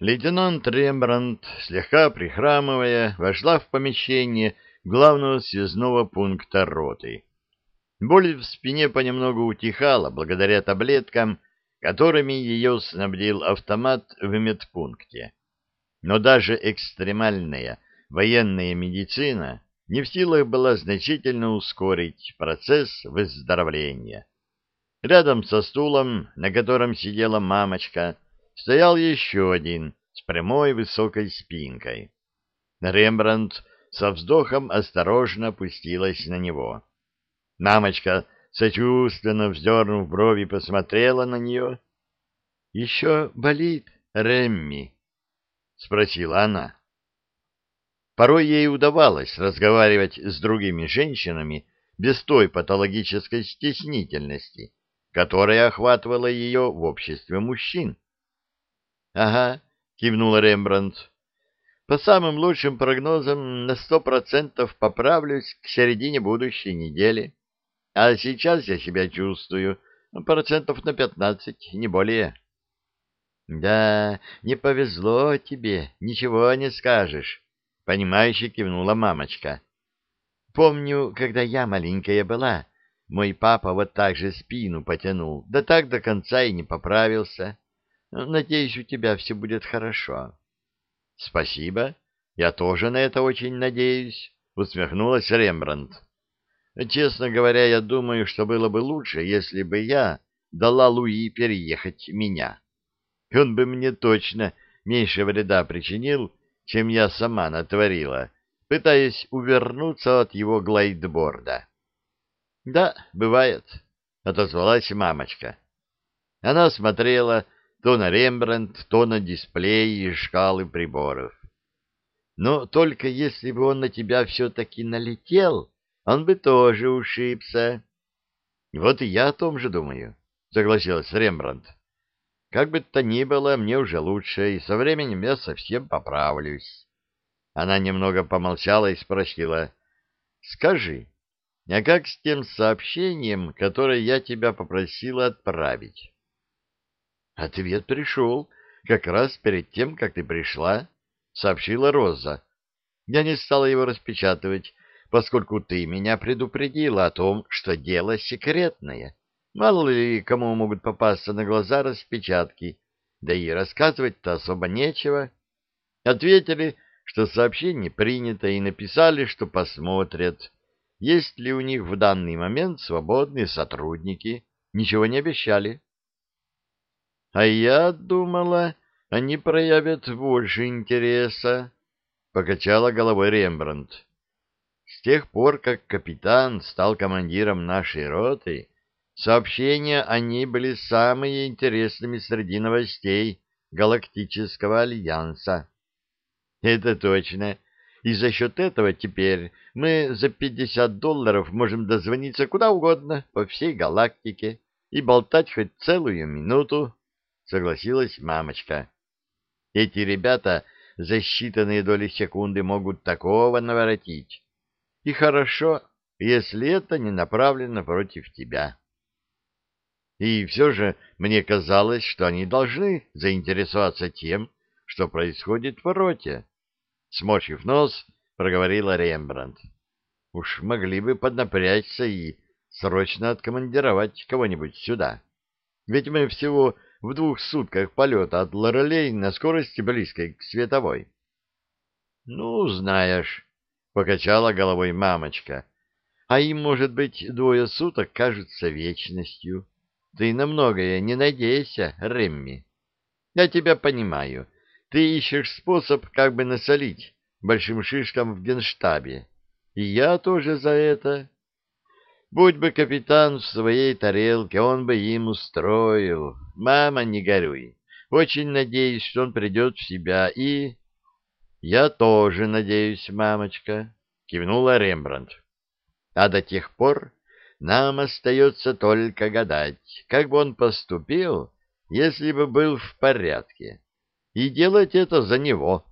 Лейтенант Рембрандт, слегка прихрамывая, вошла в помещение главного связного пункта роты. Боль в спине понемногу утихала благодаря таблеткам, которыми ее снабдил автомат в медпункте. Но даже экстремальная военная медицина не в силах была значительно ускорить процесс выздоровления. Рядом со стулом, на котором сидела мамочка, стоял еще один с прямой высокой спинкой. Рембрандт со вздохом осторожно опустилась на него. Мамочка, сочувственно вздернув брови, посмотрела на нее. — Еще болит, Ремми? — спросила она. Порой ей удавалось разговаривать с другими женщинами без той патологической стеснительности, которая охватывала ее в обществе мужчин. — Ага, — кивнула Рембрандт. — По самым лучшим прогнозам на сто процентов поправлюсь к середине будущей недели. А сейчас я себя чувствую ну, процентов на пятнадцать, не более. — Да, не повезло тебе, ничего не скажешь, — понимающе кивнула мамочка. — Помню, когда я маленькая была, мой папа вот так же спину потянул, да так до конца и не поправился. Надеюсь, у тебя все будет хорошо. — Спасибо. Я тоже на это очень надеюсь, — усмехнулась Рембрандт. — Честно говоря, я думаю, что было бы лучше, если бы я дала Луи переехать меня. Он бы мне точно меньше вреда причинил, чем я сама натворила, пытаясь увернуться от его глайдборда. — Да, бывает, — отозвалась мамочка. Она смотрела то на Рембрандт, то на дисплей и шкалы приборов. Но только если бы он на тебя все-таки налетел, он бы тоже ушибся. Вот и я о том же думаю, согласилась Рембрандт. Как бы то ни было, мне уже лучше, и со временем я совсем поправлюсь. Она немного помолчала и спросила, «Скажи, а как с тем сообщением, которое я тебя попросила отправить?» Ответ пришел как раз перед тем, как ты пришла, — сообщила Роза. Я не стала его распечатывать, поскольку ты меня предупредила о том, что дело секретное. Мало ли кому могут попасться на глаза распечатки, да и рассказывать-то особо нечего. Ответили, что сообщение принято, и написали, что посмотрят, есть ли у них в данный момент свободные сотрудники. Ничего не обещали. А я думала, они проявят больше интереса, — покачала головой Рембрандт. С тех пор, как капитан стал командиром нашей роты, сообщения о ней были самыми интересными среди новостей Галактического Альянса. Это точно. И за счет этого теперь мы за пятьдесят долларов можем дозвониться куда угодно по всей галактике и болтать хоть целую минуту. — согласилась мамочка. «Эти ребята за считанные доли секунды могут такого наворотить. И хорошо, если это не направлено против тебя». И все же мне казалось, что они должны заинтересоваться тем, что происходит в роте. Сморщив нос, проговорила Рембрандт. Уж могли бы поднапрячься и срочно откомандировать кого-нибудь сюда. Ведь мы всего в двух сутках полета от Лорелей на скорости близкой к световой. — Ну, знаешь, — покачала головой мамочка, — а им, может быть, двое суток кажутся вечностью. Ты на многое не надейся, Ремми. Я тебя понимаю. Ты ищешь способ как бы насолить большим шишкам в генштабе. И я тоже за это. Будь бы капитан в своей тарелке, он бы им устроил. Мама, не горюй. Очень надеюсь, что он придет в себя и... Я тоже надеюсь, мамочка, кивнула Рембрандт. А до тех пор нам остается только гадать, как бы он поступил, если бы был в порядке, и делать это за него.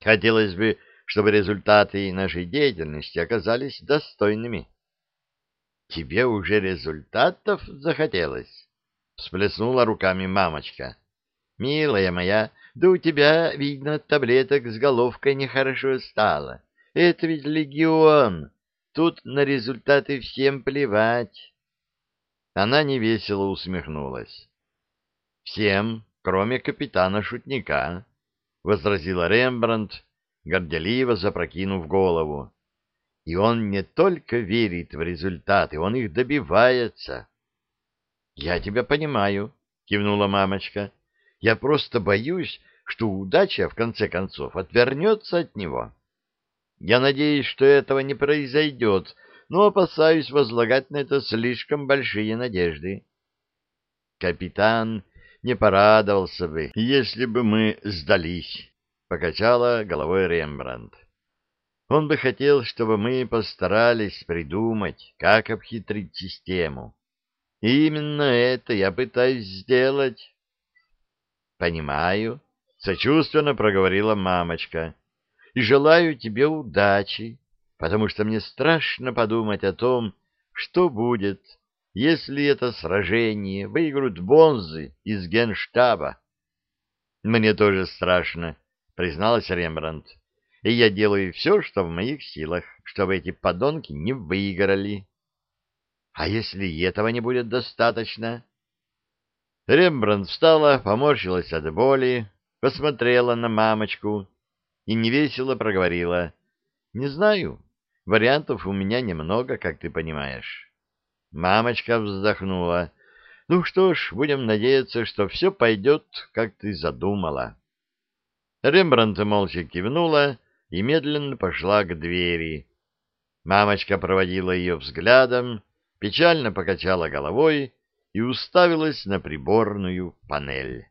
Хотелось бы, чтобы результаты нашей деятельности оказались достойными. Тебе уже результатов захотелось? Всплеснула руками мамочка. Милая моя, да у тебя, видно, таблеток с головкой нехорошо стало. Это ведь легион. Тут на результаты всем плевать. Она невесело усмехнулась. Всем, кроме капитана-шутника, — возразила Рембрандт, горделиво запрокинув голову. И он не только верит в результаты, он их добивается. — Я тебя понимаю, — кивнула мамочка. — Я просто боюсь, что удача, в конце концов, отвернется от него. Я надеюсь, что этого не произойдет, но опасаюсь возлагать на это слишком большие надежды. Капитан не порадовался бы, если бы мы сдались, — покачала головой Рембрандт. Он бы хотел, чтобы мы постарались придумать, как обхитрить систему. И именно это я пытаюсь сделать. — Понимаю, — сочувственно проговорила мамочка, — и желаю тебе удачи, потому что мне страшно подумать о том, что будет, если это сражение выиграют бонзы из генштаба. — Мне тоже страшно, — призналась Рембрандт и я делаю все, что в моих силах, чтобы эти подонки не выиграли. А если этого не будет достаточно? Рембрандт встала, поморщилась от боли, посмотрела на мамочку и невесело проговорила. — Не знаю, вариантов у меня немного, как ты понимаешь. Мамочка вздохнула. — Ну что ж, будем надеяться, что все пойдет, как ты задумала. Рембрандт молча кивнула и медленно пошла к двери. Мамочка проводила ее взглядом, печально покачала головой и уставилась на приборную панель.